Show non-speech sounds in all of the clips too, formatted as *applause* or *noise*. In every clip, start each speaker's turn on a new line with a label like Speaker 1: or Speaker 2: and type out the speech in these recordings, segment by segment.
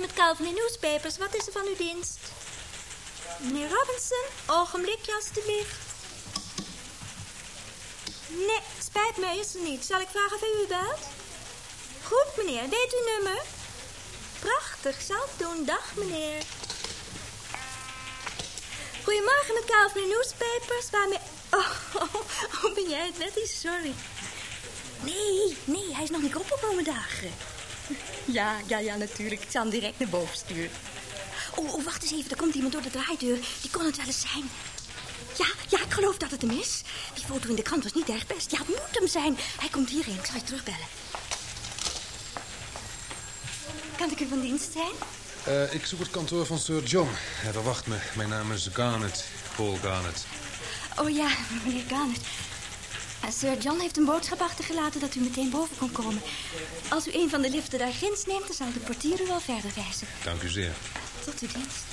Speaker 1: Met Calvin Newspapers. Wat is er van uw dienst? Meneer Robinson, ogenblikje alstublieft. Nee, spijt me, is er niet. Zal ik vragen of u belt? Goed, meneer. Weet u nummer? Prachtig, ik doen. Dag, meneer. Goedemorgen met Calvin Newspapers. Waarmee... Oh, *laughs* oh, oh, ben jij het, Letty? Sorry. Nee, nee, hij is nog niet opgekomen dagen. *laughs* Ja, ja, ja, natuurlijk. Ik zal hem direct naar boven sturen. Oh, oh, wacht eens even. Er komt iemand door de draaideur. Die kon het wel eens zijn. Ja, ja, ik geloof dat het hem is. Die foto in de krant was niet erg best. Ja, het moet hem zijn. Hij komt hierheen. Ik zal je terugbellen. Kan ik u van dienst zijn?
Speaker 2: Uh, ik zoek het kantoor van Sir John. Hij verwacht me. Mijn naam is Garnet. Paul Garnet.
Speaker 1: Oh ja, meneer Garnet. Sir John heeft een boodschap achtergelaten dat u meteen boven kon komen. Als u een van de liften daar ginds neemt, dan zal de portier u wel verder wijzen.
Speaker 2: Dank u zeer.
Speaker 1: Tot uw dienst.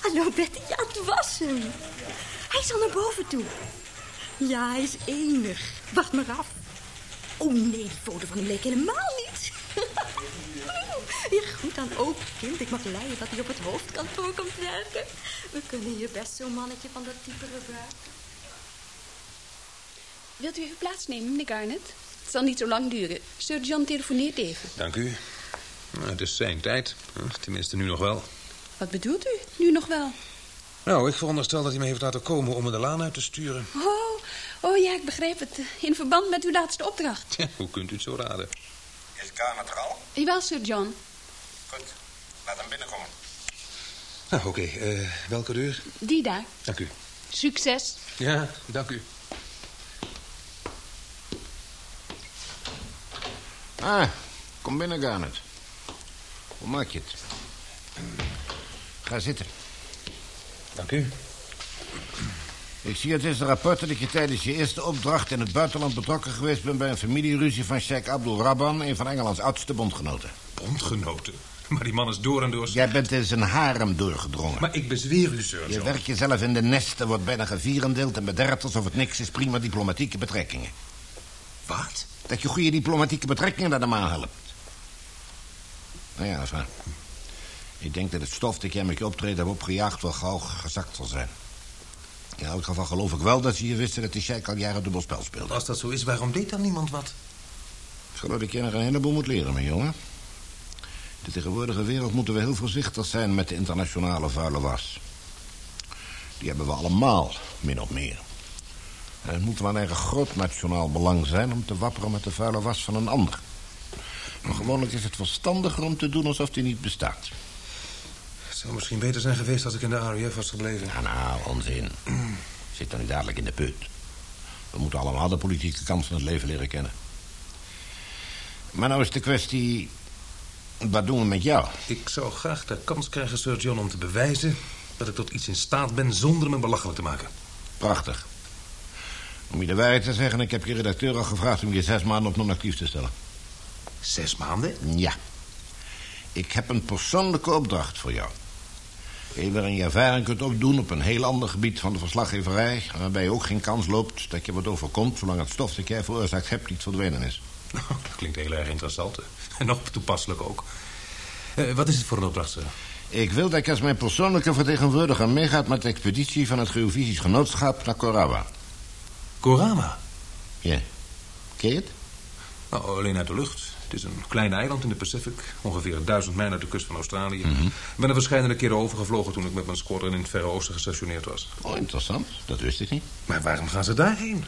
Speaker 1: Hallo, Betty. Ja, het was hem. Hij is al naar boven toe. Ja, hij is enig. Wacht maar af. Oh nee, die foto van hem leek helemaal niet. Ja, goed dan ook, kind. Ik mag leiden dat hij op het hoofdkantoor komt werken. We kunnen hier best zo'n mannetje van dat type gebruiken.
Speaker 3: Wilt u even plaatsnemen, meneer Garnet? Het zal niet zo lang duren. Sir John telefoneert even.
Speaker 2: Dank u. Nou, het is zijn tijd. Tenminste, nu nog wel.
Speaker 3: Wat bedoelt u, nu nog wel?
Speaker 2: Nou, ik veronderstel dat hij me heeft laten komen om me de laan uit te sturen.
Speaker 3: Oh, oh ja, ik begrijp het. In verband met uw laatste opdracht.
Speaker 2: Ja, hoe kunt u het zo raden?
Speaker 4: Is Garnet er al?
Speaker 3: Jawel, Sir John.
Speaker 4: Goed, laat hem binnenkomen.
Speaker 2: Nou, oké. Okay. Uh, welke deur?
Speaker 3: Die daar.
Speaker 2: Dank u.
Speaker 3: Succes.
Speaker 2: Ja, dank u.
Speaker 4: Ah, kom binnen, Garnet. Hoe maak je het? Ga zitten.
Speaker 2: Dank u.
Speaker 4: Ik zie uit deze rapporten dat je tijdens je eerste opdracht in het buitenland betrokken geweest bent bij een familieruzie van Sheikh Abdul Rabban, een van Engelands oudste bondgenoten.
Speaker 2: Bondgenoten? *laughs* Maar die man is door en door...
Speaker 4: Jij bent in zijn harem doorgedrongen.
Speaker 2: Maar ik bezweer u, sir.
Speaker 4: Je werkt jezelf in de nesten, wordt bijna gevierendeeld en bederft alsof het niks is. Prima diplomatieke betrekkingen.
Speaker 2: Wat?
Speaker 4: Dat je goede diplomatieke betrekkingen naar de maan helpt. Nou ja, dat is waar. Ik denk dat het stof dat jij met je optreden hebt opgejaagd wel gauw gezakt zal zijn. In elk geval geloof ik wel dat ze hier wisten dat de Sheik al jaren dubbelspel speelde.
Speaker 2: Als dat zo is, waarom deed dan niemand wat?
Speaker 4: Ik geloof dat je nog een heleboel moet leren, mijn jongen. De tegenwoordige wereld moeten we heel voorzichtig zijn met de internationale vuile was. Die hebben we allemaal, min of meer. En het moet wel een groot nationaal belang zijn om te wapperen met de vuile was van een ander. Maar gewoonlijk is het verstandiger om te doen alsof die niet bestaat.
Speaker 2: Het zou misschien beter zijn geweest als ik in de RAF was gebleven.
Speaker 4: Ja, nou, onzin. Zit dan niet dadelijk in de put. We moeten allemaal de politieke kant van het leven leren kennen. Maar nou is de kwestie... Wat doen we met jou?
Speaker 2: Ik zou graag de kans krijgen, Sir John, om te bewijzen... dat ik tot iets in staat ben zonder me belachelijk te maken.
Speaker 4: Prachtig. Om je de waarheid te zeggen, ik heb je redacteur al gevraagd... om je zes maanden op non-actief te stellen.
Speaker 2: Zes maanden?
Speaker 4: Ja. Ik heb een persoonlijke opdracht voor jou. Een waarin je ervaring kunt opdoen op een heel ander gebied van de verslaggeverij... waarbij je ook geen kans loopt dat je wat overkomt... zolang het stof dat jij veroorzaakt hebt niet verdwenen is.
Speaker 2: Nou, *laughs* dat klinkt heel erg interessant. En nog toepasselijk ook. Uh, wat is het voor een opdracht, sir?
Speaker 4: Ik wil dat je als mijn persoonlijke vertegenwoordiger meegaat... met de expeditie van het Geofysisch Genootschap naar Korawa.
Speaker 2: Korawa?
Speaker 4: Ja. Ken je het?
Speaker 2: Nou, alleen uit de lucht. Het is een klein eiland in de Pacific. Ongeveer duizend mijl uit de kust van Australië.
Speaker 4: Mhm.
Speaker 2: Ik ben er verschillende keren overgevlogen toen ik met mijn squadron in het Verre Oosten gestationeerd was.
Speaker 4: Oh, interessant. Dat wist ik niet.
Speaker 2: Maar waarom gaan ze daarheen?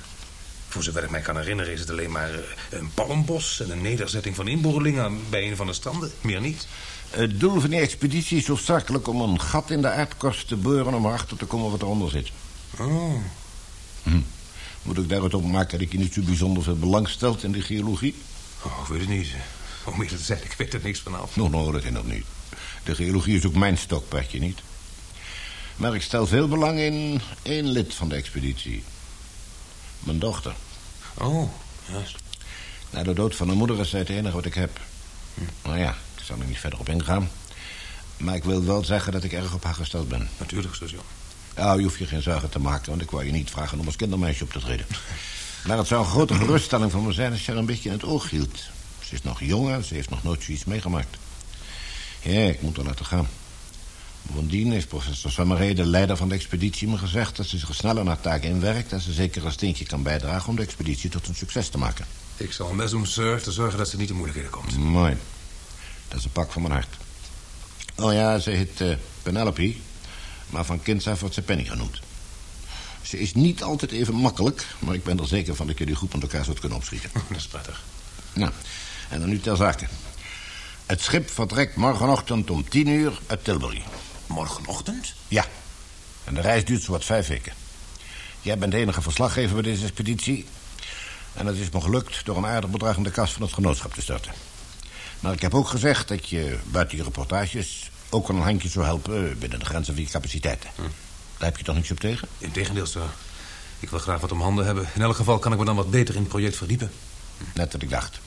Speaker 2: Voor zover ik mij kan herinneren is het alleen maar eh, een palmbos... en een nederzetting van inboorlingen bij een van de stranden. Meer niet.
Speaker 4: Het doel van die expeditie is hoofdzakelijk om een gat in de aardkorst te boren... om erachter te komen wat eronder zit.
Speaker 2: Oh.
Speaker 4: Hm. Moet ik daaruit opmaken dat je niet zo bijzonder veel belang stelt in de geologie?
Speaker 2: Oh, ik weet het niet. Om eerlijk te zijn, ik weet er niks vanaf.
Speaker 4: Nog nou, dat nog niet. De geologie is ook mijn stokpaardje niet. Maar ik stel veel belang in één lid van de expeditie. Mijn dochter.
Speaker 2: Oh, juist.
Speaker 4: Na de dood van haar moeder is zij het enige wat ik heb. Hm. Nou ja, ik zal er niet verder op ingaan. Maar ik wil wel zeggen dat ik erg op haar gesteld ben.
Speaker 2: Natuurlijk, station.
Speaker 4: Ja, je hoeft je geen zorgen te maken, want ik wou je niet vragen om als kindermeisje op te treden. *laughs* Maar het zou een grote geruststelling voor me zijn als je haar een beetje in het oog hield. Ze is nog jong en ze heeft nog nooit zoiets meegemaakt. Ja, ik moet er laten gaan. Bovendien heeft professor Sommeré, de leider van de expeditie, me gezegd... dat ze zich sneller naar taken inwerkt... en ze zeker een steentje kan bijdragen om de expeditie tot een succes te maken.
Speaker 2: Ik zal best doen, sir, te zorgen dat ze niet in moeilijkheden komt.
Speaker 4: Mooi. Dat is een pak van mijn hart. Oh ja, ze heet eh, Penelope. Maar van kinds af wordt ze Penny genoemd. Ze is niet altijd even makkelijk... maar ik ben er zeker van dat jullie goed met elkaar zult kunnen opschieten. *laughs*
Speaker 2: Dat is prettig.
Speaker 4: Nou, en dan nu ter zake. Het schip vertrekt morgenochtend om tien uur uit Tilbury.
Speaker 5: Morgenochtend?
Speaker 4: Ja. En de reis duurt zowat vijf weken. Jij bent de enige verslaggever bij deze expeditie. En het is me gelukt door een aardig bedrag in de kas van het genootschap te starten. Maar ik heb ook gezegd dat je buiten je reportages... ook een handje zou helpen binnen de grenzen van je capaciteiten. Daar heb je toch niks op tegen?
Speaker 2: Integendeel, sir. Ik wil graag wat om handen hebben. In elk geval kan ik me dan wat beter in het project verdiepen.
Speaker 4: Net wat ik dacht.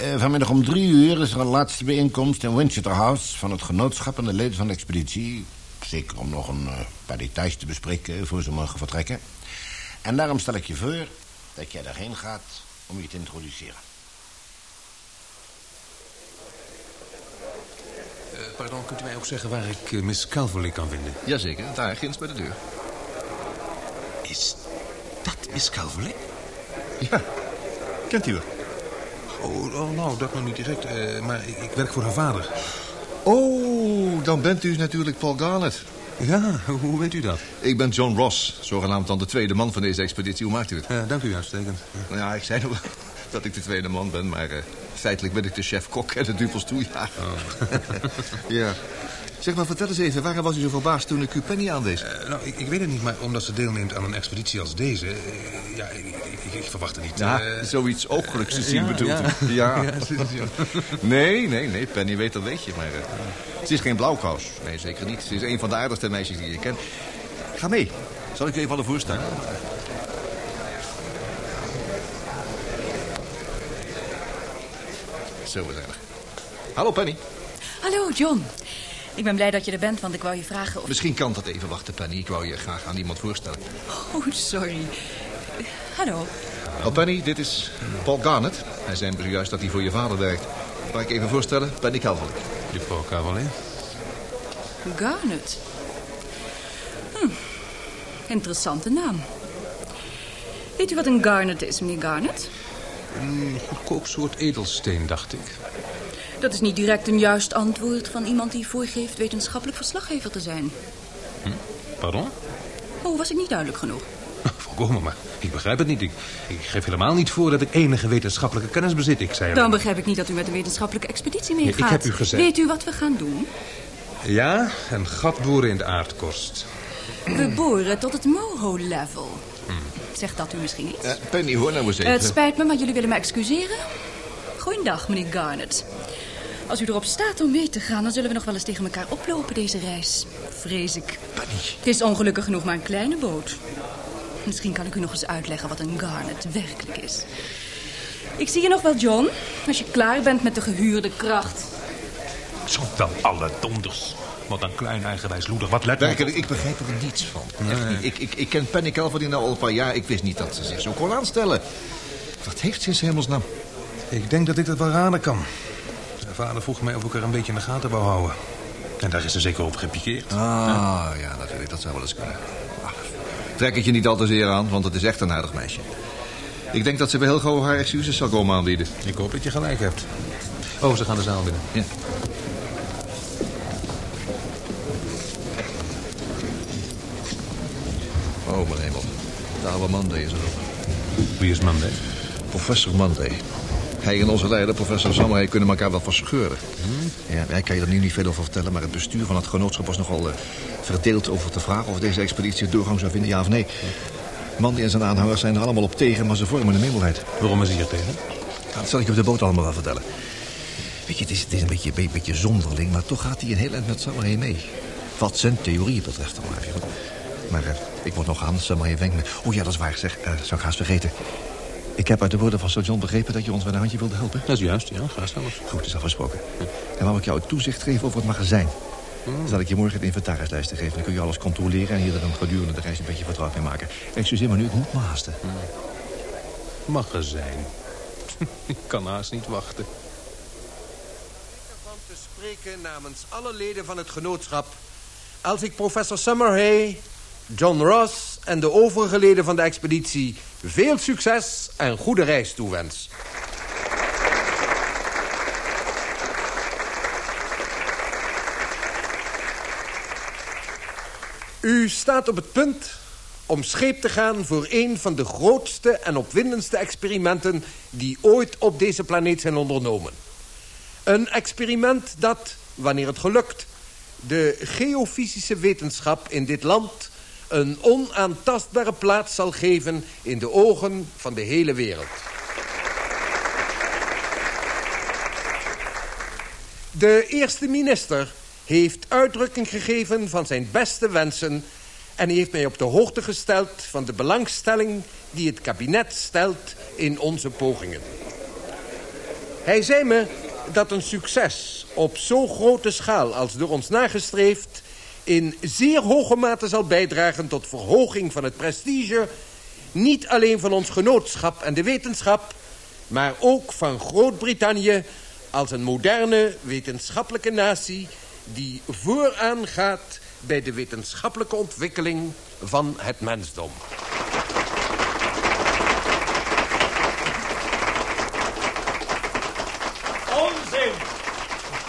Speaker 4: Eh, vanmiddag om drie uur is er een laatste bijeenkomst in Winchester House... van het genootschap en de leden van de expeditie. Zeker om nog een eh, paar details te bespreken voor ze mogen vertrekken. En daarom stel ik je voor dat jij daarheen gaat om je te introduceren.
Speaker 2: Eh, pardon, kunt u mij ook zeggen waar ik Miss Calverley kan vinden?
Speaker 5: Jazeker, daar, ginds bij de deur.
Speaker 2: Is dat Miss Calverley?
Speaker 5: Ja, kent u haar?
Speaker 2: Oh, oh nou, dat nog niet direct. eh, maar ik, ik werk voor haar vader.
Speaker 5: Oh, dan bent u natuurlijk Paul Garnet.
Speaker 2: Ja, *laughs* hoe weet u dat?
Speaker 5: Ik ben John Ross, zogenaamd dan de tweede man van deze expeditie. Hoe maakt u het?
Speaker 2: Ja, dank u, uitstekend.
Speaker 5: Nou ja, ik zei nog wel *laughs* dat ik de tweede man ben, maar eh, feitelijk ben ik de chef-kok en de dupels toejager. *laughs* ja. Zeg maar, vertel eens even, waarom was u zo verbaasd toen ik uw penny aanwees?
Speaker 2: Eh, nou, ik, ik weet het niet, maar omdat ze deelneemt aan een expeditie als deze... eh, ja, ik, ik, ik, ik verwachtte niet...
Speaker 5: Ja,
Speaker 2: eh,
Speaker 5: zoiets ooglijks te zien
Speaker 2: ja,
Speaker 5: bedoelt
Speaker 2: ja.
Speaker 5: u. Ja. *laughs*
Speaker 2: Ja.
Speaker 5: Nee, nee, nee, Penny weet dat weet je, maar... het is geen blauwkous. Nee, zeker niet. Ze is een van de aardigste meisjes die je kent. Ga mee. Zal ik u even alle voorstellen? Zo gezellig. Hallo Penny.
Speaker 6: Hallo, John. Ik ben blij dat je er bent, want ik wou je vragen of...
Speaker 5: Misschien kan dat even wachten, Penny. Ik wou je graag aan iemand voorstellen.
Speaker 6: Oh, sorry. Hallo.
Speaker 5: Oh, Penny, dit is Paul Garnet. Hij zei me zojuist dat hij voor je vader werkt. Mag ik even voorstellen? Penny Calverley.
Speaker 2: Juffrouw Calverley?
Speaker 6: Garnet. Hm. Interessante naam. Weet u wat een garnet is, meneer Garnet?
Speaker 2: Een goedkoop soort edelsteen, dacht ik.
Speaker 6: Dat is niet direct een juist antwoord van iemand die voorgeeft wetenschappelijk verslaggever te zijn.
Speaker 2: Pardon?
Speaker 6: Oh, was ik niet duidelijk genoeg? *laughs*
Speaker 2: Volkomen, maar ik begrijp het niet. Ik, ik geef helemaal niet voor dat ik enige wetenschappelijke kennis bezit. Ik zei
Speaker 6: Dan begrijp ik niet dat u met een wetenschappelijke expeditie
Speaker 2: ik
Speaker 6: meegaat.
Speaker 2: heb u gezegd.
Speaker 6: Weet u wat we gaan doen?
Speaker 2: Ja, een gat boren in de aardkorst.
Speaker 6: We boren tot het moho-level. Zegt dat u misschien iets?
Speaker 5: Penny, hoor nou eens even.
Speaker 6: Het spijt me, maar jullie willen me excuseren? Goeiedag, meneer Garnet. Als u erop staat om mee te gaan, dan zullen we nog wel eens tegen elkaar oplopen deze reis. Vrees ik. Het is ongelukkig genoeg maar een kleine boot. Misschien kan ik u nog eens uitleggen wat een Garnet werkelijk is. Ik zie je nog wel, John, als je klaar bent met de gehuurde kracht.
Speaker 2: Zo dan alle donders. Wat een klein eigenwijs loeder. Wat let
Speaker 5: Werkelijk, ik begrijp er niets van. Echt niet. Ik, ik, ik ken Penny Calverley nou al een paar jaar. Ik wist niet dat ze zich zo kon aanstellen. Wat heeft ze in 's hemelsnaam?
Speaker 2: Ik denk dat ik dat wel raden kan. Zijn vader vroeg mij of ik er een beetje in de gaten wou houden. En daar is ze zeker op gepikeerd.
Speaker 5: Ah, ja, natuurlijk. Dat zou wel eens kunnen. Trek het je niet al te zeer aan, want het is echt een aardig meisje. Ik denk dat ze wel heel gauw haar excuses zal komen aanbieden.
Speaker 2: Ik hoop dat je gelijk hebt. Oh, ze gaan de zaal binnen.
Speaker 5: Ja. Oh, mijn hemel. De oude Monday is erop.
Speaker 2: Wie is Monday?
Speaker 5: Professor Monday. Hij en onze leider, professor Sammerhay, kunnen elkaar wel verscheuren. Ja, hij kan je er nu niet veel over vertellen, maar het bestuur van het genootschap was nogal eh, verdeeld over de vraag of deze expeditie doorgang zou vinden, ja of nee. Monday en zijn aanhangers zijn er allemaal op tegen, maar ze vormen een meerderheid.
Speaker 2: Waarom is hij hier tegen?
Speaker 5: Dat zal ik je op de boot allemaal wel vertellen. Weet je, het is, het is een beetje, zonderling, maar toch gaat hij een heel eind met Sammerhay mee. Wat zijn theorieën betreft dan maar. Maar eh, ik word nog aan, Sammerhay wenkt me. Oh ja, dat is waar, zeg, eh, zou ik haast vergeten. Ik heb uit de woorden van Sir John begrepen dat je ons met een handje wilde helpen.
Speaker 2: Dat is juist, ja. Ga zelfs.
Speaker 5: Goed, is afgesproken. En wou ik jou het toezicht geven over het magazijn. Dan zal ik je morgen de inventarislijsten geven. Dan kun je alles controleren en je er dan gedurende de reis een beetje vertrouwd mee maken. Excuseer me nu, ik moet me haasten.
Speaker 2: Magazijn. *laughs* Ik kan haast niet wachten.
Speaker 7: van te spreken namens alle leden van het genootschap... als ik professor Summerhay, John Ross en de overige leden van de expeditie... veel succes en goede reis toewens. U staat op het punt om scheep te gaan voor een van de grootste en opwindendste experimenten... die ooit op deze planeet zijn ondernomen. Een experiment dat, wanneer het gelukt... de geofysische wetenschap in dit land... een onaantastbare plaats zal geven in de ogen van de hele wereld. De eerste minister heeft uitdrukking gegeven van zijn beste wensen... en heeft mij op de hoogte gesteld van de belangstelling... die het kabinet stelt in onze pogingen. Hij zei me dat een succes op zo'n grote schaal als door ons nagestreefd... in zeer hoge mate zal bijdragen tot verhoging van het prestige... niet alleen van ons genootschap en de wetenschap... maar ook van Groot-Brittannië als een moderne wetenschappelijke natie... die vooraan gaat bij de wetenschappelijke ontwikkeling van het mensdom.
Speaker 8: Onzin!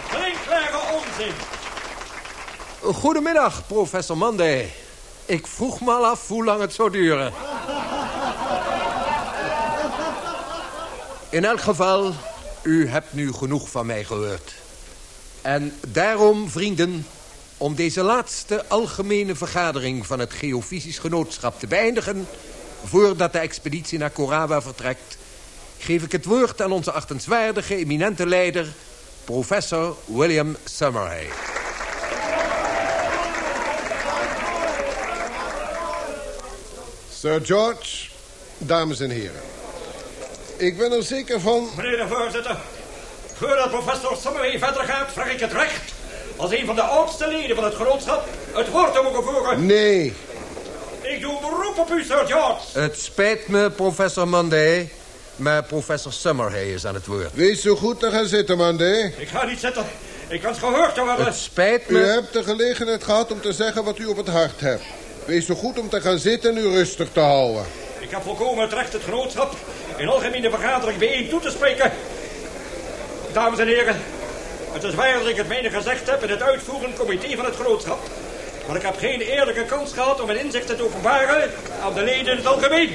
Speaker 8: Klinkklare onzin!
Speaker 7: Goedemiddag, professor Monday. Ik vroeg me al af hoe lang het zou duren. In elk geval, u hebt nu genoeg van mij gehoord. En daarom, vrienden, om deze laatste algemene vergadering... van het Geofysisch Genootschap te beëindigen... voordat de expeditie naar Korawa vertrekt... geef ik het woord aan onze achtenswaardige, eminente leider... professor William Summerhay.
Speaker 9: Sir George, dames en heren. Ik ben er zeker van...
Speaker 8: Meneer de voorzitter, voordat professor Summerhay verder gaat, vraag ik het recht... als een van de oudste leden van het genootschap het woord te mogen voeren.
Speaker 9: Nee,
Speaker 8: Ik doe beroep op u, Sir George.
Speaker 7: Het spijt me, professor Monday, maar professor Summerhay is aan het woord.
Speaker 9: wees zo goed te gaan zitten, Monday.
Speaker 8: Ik ga niet zitten. Ik wens gehoord te worden.
Speaker 7: Het spijt
Speaker 9: U
Speaker 7: me...
Speaker 9: hebt de gelegenheid gehad om te zeggen wat u op het hart hebt. Wees zo goed om te gaan zitten en u rustig te houden.
Speaker 8: Ik heb volkomen het recht het genootschap in algemene vergadering bijeen toe te spreken. Dames en heren, het is waar dat ik het mijne gezegd heb in het uitvoerend comité van het genootschap. Maar ik heb geen eerlijke kans gehad om mijn inzichten te openbaren aan de leden in het algemeen.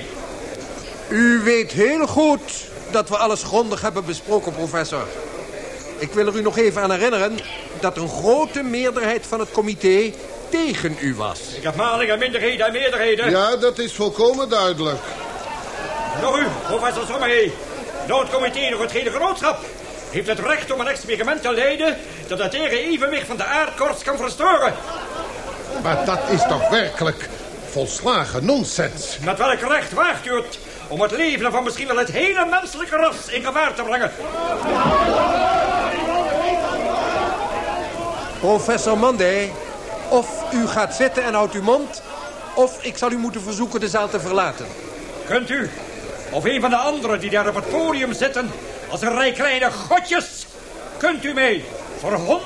Speaker 7: U weet heel goed dat we alles grondig hebben besproken, professor. Ik wil er u nog even aan herinneren dat een grote meerderheid van het comité tegen u was.
Speaker 8: Ik heb malingen, minderheden en meerderheden.
Speaker 9: Ja, dat is volkomen duidelijk.
Speaker 8: Nog u, professor Sommerhey. Nou het comité nog het hele genootschap heeft het recht om een experiment te leiden dat het tegen evenwicht van de aardkorst kan verstoren.
Speaker 9: Maar dat is toch werkelijk volslagen nonsens.
Speaker 8: Met welk recht waagt u het om het leven van misschien wel het hele menselijke ras in gevaar te brengen?
Speaker 7: Professor Monday, of u gaat zitten en houdt uw mond... of ik zal u moeten verzoeken de zaal te verlaten.
Speaker 8: Kunt u, of een van de anderen die daar op het podium zitten... als een rij kleine godjes... kunt u mij voor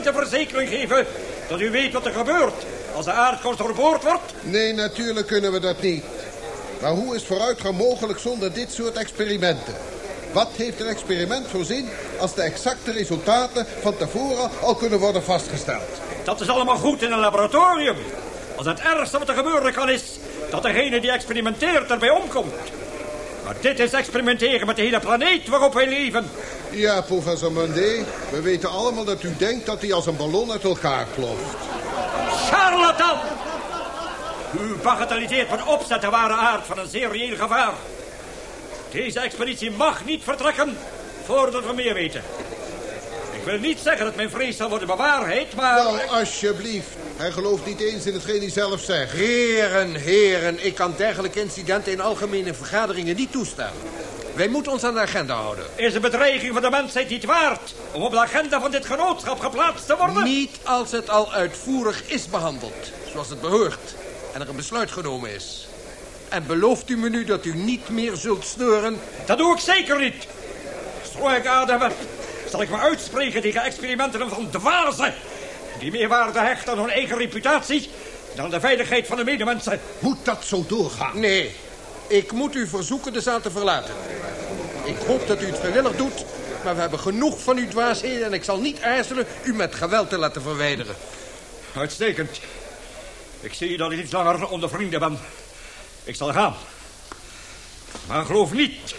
Speaker 8: 100% de verzekering geven... dat u weet wat er gebeurt als de aardkorst doorboord wordt?
Speaker 9: Nee, natuurlijk kunnen we dat niet. Maar hoe is vooruitgang mogelijk zonder dit soort experimenten? Wat heeft een experiment voor zin als de exacte resultaten van tevoren al kunnen worden vastgesteld?
Speaker 8: Dat is allemaal goed in een laboratorium. Als het ergste wat er gebeuren kan is... dat degene die experimenteert erbij omkomt. Maar dit is experimenteren met de hele planeet waarop wij leven.
Speaker 9: Ja, professor Munday, we weten allemaal dat u denkt dat hij als een ballon uit elkaar ploft.
Speaker 8: Charlatan! U bagatelliseert met opzet de ware aard van een zeer reëel gevaar. Deze expeditie mag niet vertrekken voordat we meer weten. Ik wil niet zeggen dat mijn vrees zal worden bewaarheid, maar...
Speaker 9: Nou, alsjeblieft. Hij gelooft niet eens in hetgeen hij zelf zegt.
Speaker 7: Heren, heren, ik kan dergelijke incidenten in algemene vergaderingen niet toestaan. Wij moeten ons aan de agenda houden.
Speaker 8: Is de bedreiging van de mensheid niet waard om op de agenda van dit genootschap geplaatst te worden?
Speaker 7: Niet als het al uitvoerig is behandeld, zoals het behoort. En er een besluit genomen is. En belooft u me nu dat u niet meer zult sneuren?
Speaker 10: Dat doe ik zeker niet. Zo ik adem heb, zal ik me uitspreken tegen experimenten van dwazen. Die meer waarde hechten aan hun eigen reputatie dan de veiligheid van de medemensen.
Speaker 9: Moet dat zo doorgaan?
Speaker 7: Nee, ik moet u verzoeken de zaal te verlaten. Ik hoop dat u het vrijwillig doet, maar we hebben genoeg van uw dwaasheden... en ik zal niet aarzelen u met geweld te laten verwijderen.
Speaker 10: Uitstekend. Ik zie dat ik niet langer onder vrienden ben. Ik zal gaan. Maar geloof niet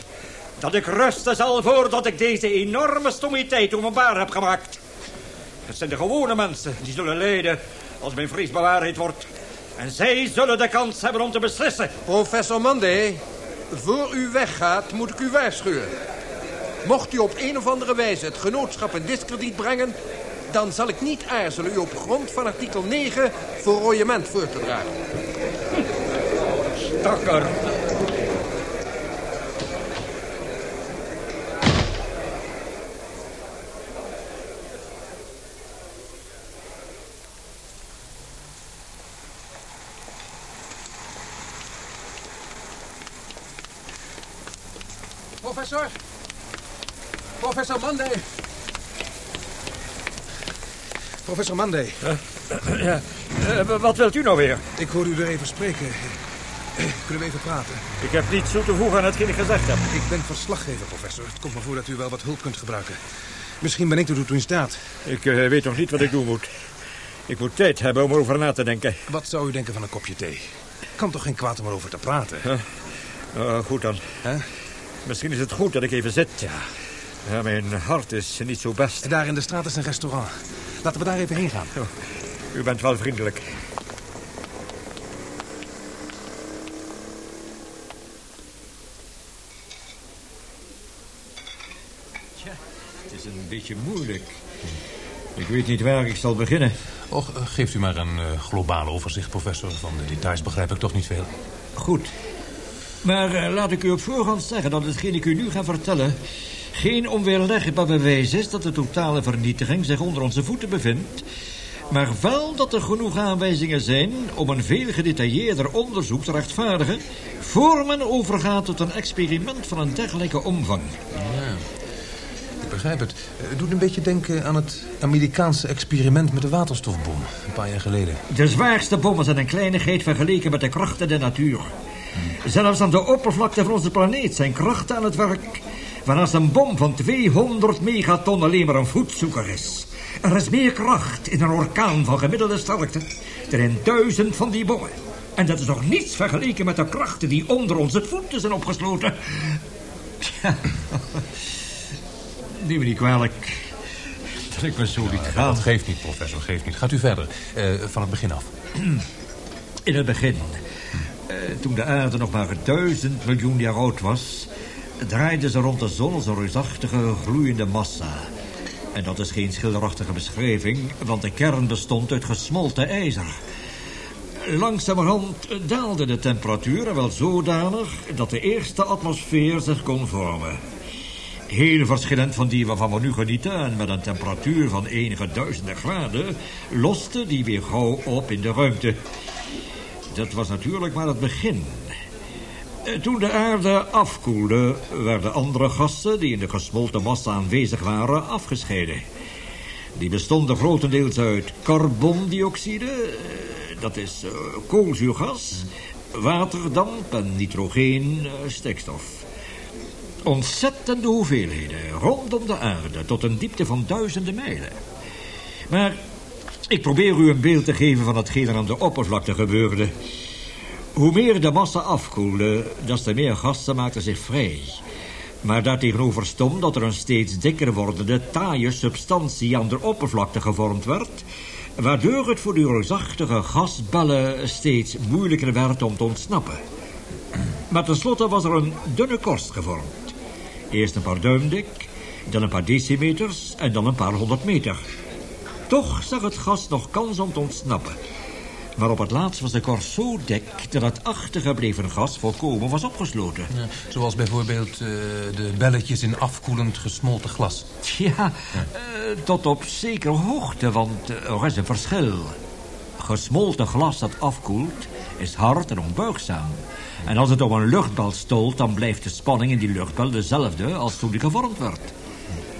Speaker 10: dat ik rusten zal voordat ik deze enorme stommiteit openbaar heb gemaakt. Het zijn de gewone mensen die zullen lijden als mijn vrees bewaarheid wordt. En zij zullen de kans hebben om te beslissen.
Speaker 7: Professor Monday, voor u weggaat moet ik u waarschuwen. Mocht u op een of andere wijze het genootschap in diskrediet brengen... dan zal ik niet aarzelen u op grond van artikel 9 voor royement voor te dragen. *laughs*
Speaker 10: Stakker.
Speaker 7: Professor? Professor Monday?
Speaker 2: Professor Monday,
Speaker 10: Ja, *clears throat* eh, wat wilt u nou weer?
Speaker 2: ik hoorde u er even spreken. Kunnen we even praten?
Speaker 10: Ik heb niets toe te voegen aan hetgeen ik gezegd heb.
Speaker 2: Ik ben verslaggever, professor. Het komt me voor dat u wel wat hulp kunt gebruiken. Misschien ben ik er toe in staat.
Speaker 10: Ik eh, weet nog niet wat ik doen moet. Ik moet tijd hebben om erover na te denken.
Speaker 2: Wat zou u denken van een kopje thee? Kan toch geen kwaad om erover te praten?
Speaker 10: Eh, goed dan. Misschien is het goed dat ik even zit. Ja. Ja, mijn hart is niet zo best.
Speaker 2: Daar in de straat is een restaurant. Laten we daar even heen gaan.
Speaker 10: U bent wel vriendelijk. Tja, het is een beetje moeilijk. Ik weet niet waar ik zal beginnen.
Speaker 2: Och, eh, geeft u maar een uh, globaal overzicht, professor. Van de details begrijp ik toch niet veel.
Speaker 10: Goed. Maar uh, laat ik u op voorhand zeggen dat hetgeen ik u nu ga vertellen... geen onweerlegbaar bewijs is dat de totale vernietiging zich onder onze voeten bevindt... maar wel dat er genoeg aanwijzingen zijn om een veel gedetailleerder onderzoek te rechtvaardigen... voor men overgaat tot een experiment van een dergelijke omvang.
Speaker 2: Begrijp het. Het doet een beetje denken aan het Amerikaanse experiment met de waterstofbom. Een paar jaar geleden.
Speaker 10: De zwaarste bommen zijn een kleinigheid vergeleken met de krachten der natuur. Zelfs aan de oppervlakte van onze planeet zijn krachten aan het werk... waarnaast een bom van 200 megaton alleen maar een voetzoeker is. Er is meer kracht in een orkaan van gemiddelde sterkte... dan in duizend van die bommen. En dat is nog niets vergeleken met de krachten die onder onze voeten zijn opgesloten. *laughs* Neem me niet kwalijk dat ik me zo liet gaan.
Speaker 2: Dat geeft niet, professor, geeft niet. Gaat u verder, uh, van het begin af. *clears throat*
Speaker 10: In het begin, uh, toen de aarde nog maar duizend miljoen jaar oud was... draaide ze rond de zon als een reusachtige gloeiende massa. En dat is geen schilderachtige beschrijving... want de kern bestond uit gesmolten ijzer. Langzamerhand daalde de temperatuur wel zodanig... dat de eerste atmosfeer zich kon vormen. Heel verschillend van die waarvan we nu genieten... en met een temperatuur van enige duizenden graden... loste die weer gauw op in de ruimte. Dat was natuurlijk maar het begin. Toen de aarde afkoelde... werden andere gassen die in de gesmolten massa aanwezig waren... afgescheiden. Die bestonden grotendeels uit carbondioxide... dat is uh, koolzuurgas... waterdamp en nitrogeen, stikstof. Ontzettende hoeveelheden rondom de aarde tot een diepte van duizenden mijlen. Maar ik probeer u een beeld te geven van hetgeen aan de oppervlakte gebeurde. Hoe meer de massa afkoelde, des te meer gassen maakten zich vrij. Maar daartegenover stond dat er een steeds dikker wordende taaie substantie aan de oppervlakte gevormd werd... waardoor het voor de reusachtige gasbellen steeds moeilijker werd om te ontsnappen. Maar tenslotte was er een dunne korst gevormd. Eerst een paar duim dik, dan een paar decimeters en dan een paar honderd meter. Toch zag het gas nog kans om te ontsnappen. Maar op het laatst was de korst zo dik dat het achtergebleven gas volkomen was opgesloten.
Speaker 2: Ja, zoals bijvoorbeeld uh, de belletjes in afkoelend gesmolten glas.
Speaker 10: Ja, ja. Uh, tot op zekere hoogte, want uh, er is een verschil. Gesmolten glas dat afkoelt is hard en onbuigzaam. En als het om een luchtbal stolt, dan blijft de spanning in die luchtbal dezelfde als toen die gevormd werd.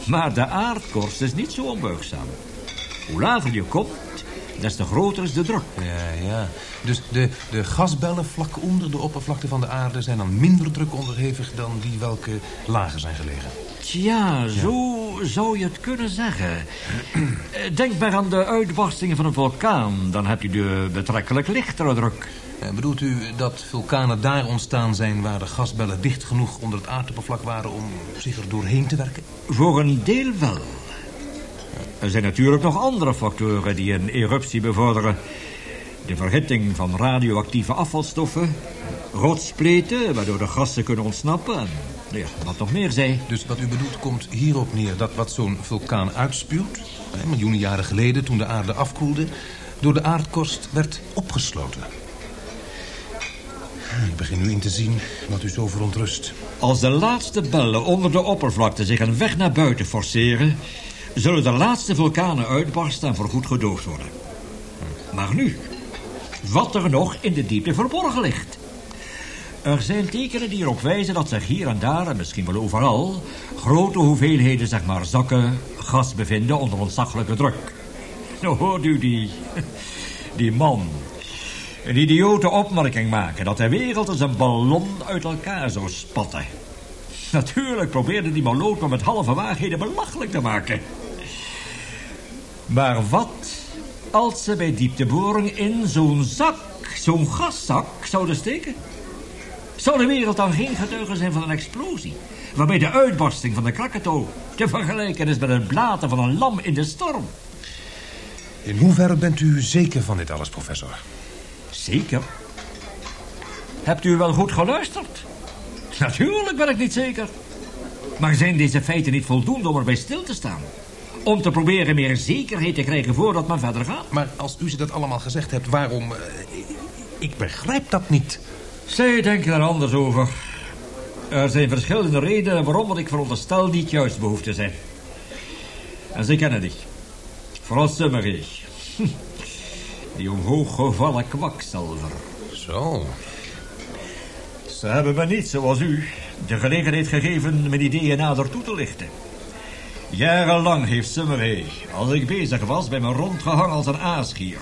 Speaker 10: Maar de aardkorst is niet zo onbuigzaam. Hoe lager je komt, des te groter is de druk.
Speaker 2: Ja, ja. Dus de, de gasbellen vlak onder de oppervlakte van de aarde... zijn dan minder druk onderhevig dan die welke lager zijn gelegen.
Speaker 10: Tja, zo zou je het kunnen zeggen. *clears throat* Denk maar aan de uitbarstingen van een vulkaan. Dan heb je de betrekkelijk lichtere druk.
Speaker 2: Eh, bedoelt u dat vulkanen daar ontstaan zijn... waar de gasbellen dicht genoeg onder het aardoppervlak waren... om zich er doorheen te werken?
Speaker 10: Voor een deel wel. Er zijn natuurlijk nog andere factoren die een eruptie bevorderen. De verhitting van radioactieve afvalstoffen... rotspleten, waardoor de gassen kunnen ontsnappen... en ja, wat nog meer zij.
Speaker 2: Dus wat u bedoelt komt hierop neer dat wat zo'n vulkaan uitspuwt... miljoenen jaren geleden toen de aarde afkoelde... door de aardkorst werd opgesloten. Ik begin nu in te zien wat u zo verontrust.
Speaker 10: Als de laatste bellen onder de oppervlakte zich een weg naar buiten forceren... zullen de laatste vulkanen uitbarsten en voorgoed gedoofd worden. Maar nu, wat er nog in de diepte verborgen ligt. Er zijn tekenen die erop wijzen dat zich hier en daar, en misschien wel overal... grote hoeveelheden, zeg maar, zakken gas bevinden onder ontzaglijke druk. Nou hoort u die, die man een idiote opmerking maken... dat de wereld als een ballon uit elkaar zou spatten. Natuurlijk probeerde die maloot me met halve waarheden belachelijk te maken. Maar wat als ze bij diepteboring in zo'n zak, zo'n gaszak, zouden steken? Zou de wereld dan geen getuige zijn van een explosie? Waarbij de uitbarsting van de Krakatoa te vergelijken is met het blaten van een lam in de storm.
Speaker 2: In hoeverre bent u zeker van dit alles, professor?
Speaker 10: Zeker. Hebt u wel goed geluisterd? Natuurlijk ben ik niet zeker. Maar zijn deze feiten niet voldoende om erbij stil te staan? Om te proberen meer zekerheid te krijgen voordat men verder gaat?
Speaker 2: Maar als u ze dat allemaal gezegd hebt, waarom... eh, ik begrijp dat niet.
Speaker 10: Zij denken er anders over. Er zijn verschillende redenen waarom wat ik veronderstel niet juist behoeft te zijn. En ze kennen die. Vooral Summerig. Die omhooggevallen kwakzalver.
Speaker 2: Zo.
Speaker 10: Ze hebben me niet, zoals u, de gelegenheid gegeven mijn ideeën nader toe te lichten. Jarenlang heeft Summeray, als ik bezig was, bij me rondgehangen als een aasgier.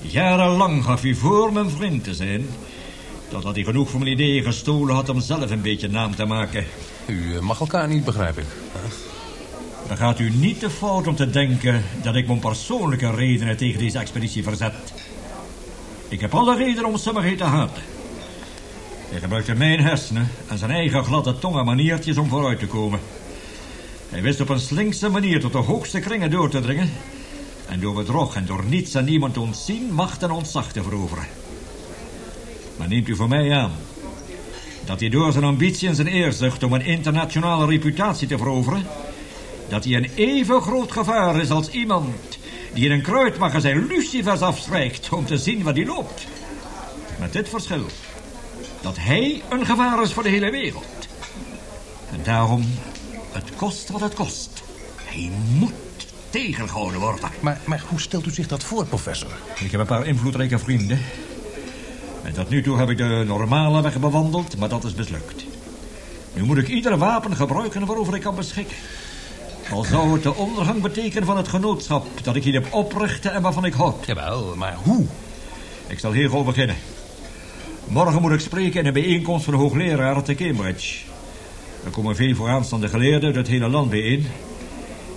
Speaker 10: Jarenlang gaf hij voor mijn vriend te zijn... totdat hij genoeg van mijn ideeën gestolen had om zelf een beetje naam te maken.
Speaker 2: U eh, mag elkaar niet, begrijp ik.
Speaker 10: Dan gaat u niet te fout om te denken dat ik mijn persoonlijke redenen tegen deze expeditie verzet. Ik heb alle reden om Summerhay te haten. Hij gebruikte mijn hersenen en zijn eigen gladde tong en maniertjes om vooruit te komen. Hij wist op een slinkse manier tot de hoogste kringen door te dringen... en door bedrog en door niets en niemand te ontzien macht en ontzag te veroveren. Maar neemt u voor mij aan dat hij door zijn ambitie en zijn eerzucht om een internationale reputatie te veroveren... dat hij een even groot gevaar is als iemand die in een kruidmagazijn lucifers afstrijkt om te zien waar die loopt. Met dit verschil dat hij een gevaar is voor de hele wereld. En daarom, het kost wat het kost. Hij moet tegengehouden worden.
Speaker 2: Maar, maar hoe stelt u zich dat voor, professor?
Speaker 10: Ik heb een paar invloedrijke vrienden. En tot nu toe heb ik de normale weg bewandeld, maar dat is mislukt. Nu moet ik ieder wapen gebruiken waarover ik kan beschikken. Al zou het de ondergang betekenen van het genootschap... dat ik hier heb oprichten en waarvan ik houd.
Speaker 2: Jawel, maar hoe?
Speaker 10: Ik zal hier gewoon beginnen. Morgen moet ik spreken in een bijeenkomst van de hoogleraren te Cambridge. Er komen veel vooraanstaande geleerden uit het hele land bijeen.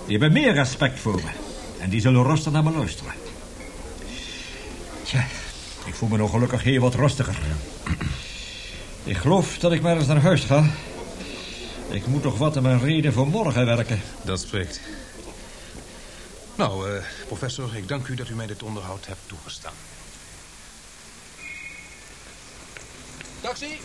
Speaker 10: Die hebben meer respect voor me. En die zullen rustig naar me luisteren. Tja, ik voel me nog gelukkig heel wat rustiger. Ik geloof dat ik maar eens naar huis ga. Ik moet nog wat aan mijn reden voor morgen werken.
Speaker 2: Dat spreekt. Nou, eh, professor, ik dank u dat u mij dit onderhoud hebt toegestaan. Taxi!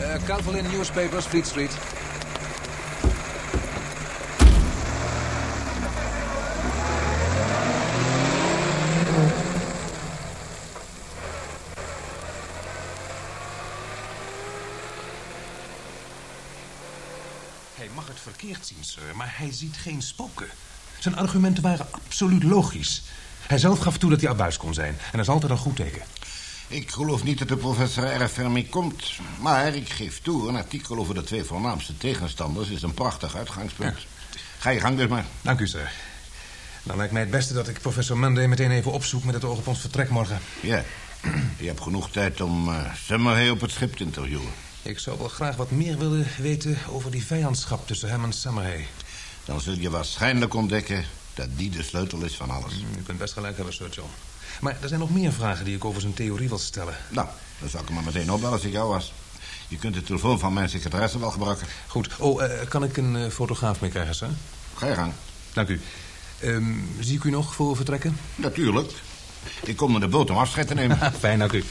Speaker 11: Uh, Calvin Newspapers, Fleet Street.
Speaker 2: Verkeerd zien, sir, maar hij ziet geen spoken. Zijn argumenten waren absoluut logisch. Hij zelf gaf toe dat hij abuis kon zijn. En dat is altijd een goed teken.
Speaker 4: Ik geloof niet dat de professor erg ver mee komt. Maar ik geef toe, een artikel over de twee voornaamste tegenstanders... is een prachtig uitgangspunt. Ga je gang dus maar.
Speaker 2: Dank u, sir. Dan lijkt mij het beste dat ik professor Monday meteen even opzoek... met het oog op ons vertrek morgen.
Speaker 4: Ja, je hebt genoeg tijd om uh, Summerhay op het schip te interviewen.
Speaker 2: Ik zou wel graag wat meer willen weten over die vijandschap tussen hem en Summerhay.
Speaker 4: Dan zul je waarschijnlijk ontdekken dat die de sleutel is van alles.
Speaker 2: U kunt best gelijk hebben, Sir John. Maar er zijn nog meer vragen die ik over zijn theorie wil stellen.
Speaker 4: Nou, dan zou ik hem maar meteen opbellen als ik jou was. Je kunt de telefoon van mijn secretaresse wel gebruiken.
Speaker 2: Goed. Oh, uh, kan ik een uh, fotograaf mee krijgen, sir?
Speaker 4: Ga je gang.
Speaker 2: Dank u. Um, zie ik u nog voor vertrekken?
Speaker 4: Natuurlijk. Ik kom naar de boot om afscheid te nemen. *laughs*
Speaker 2: Fijn, dank u.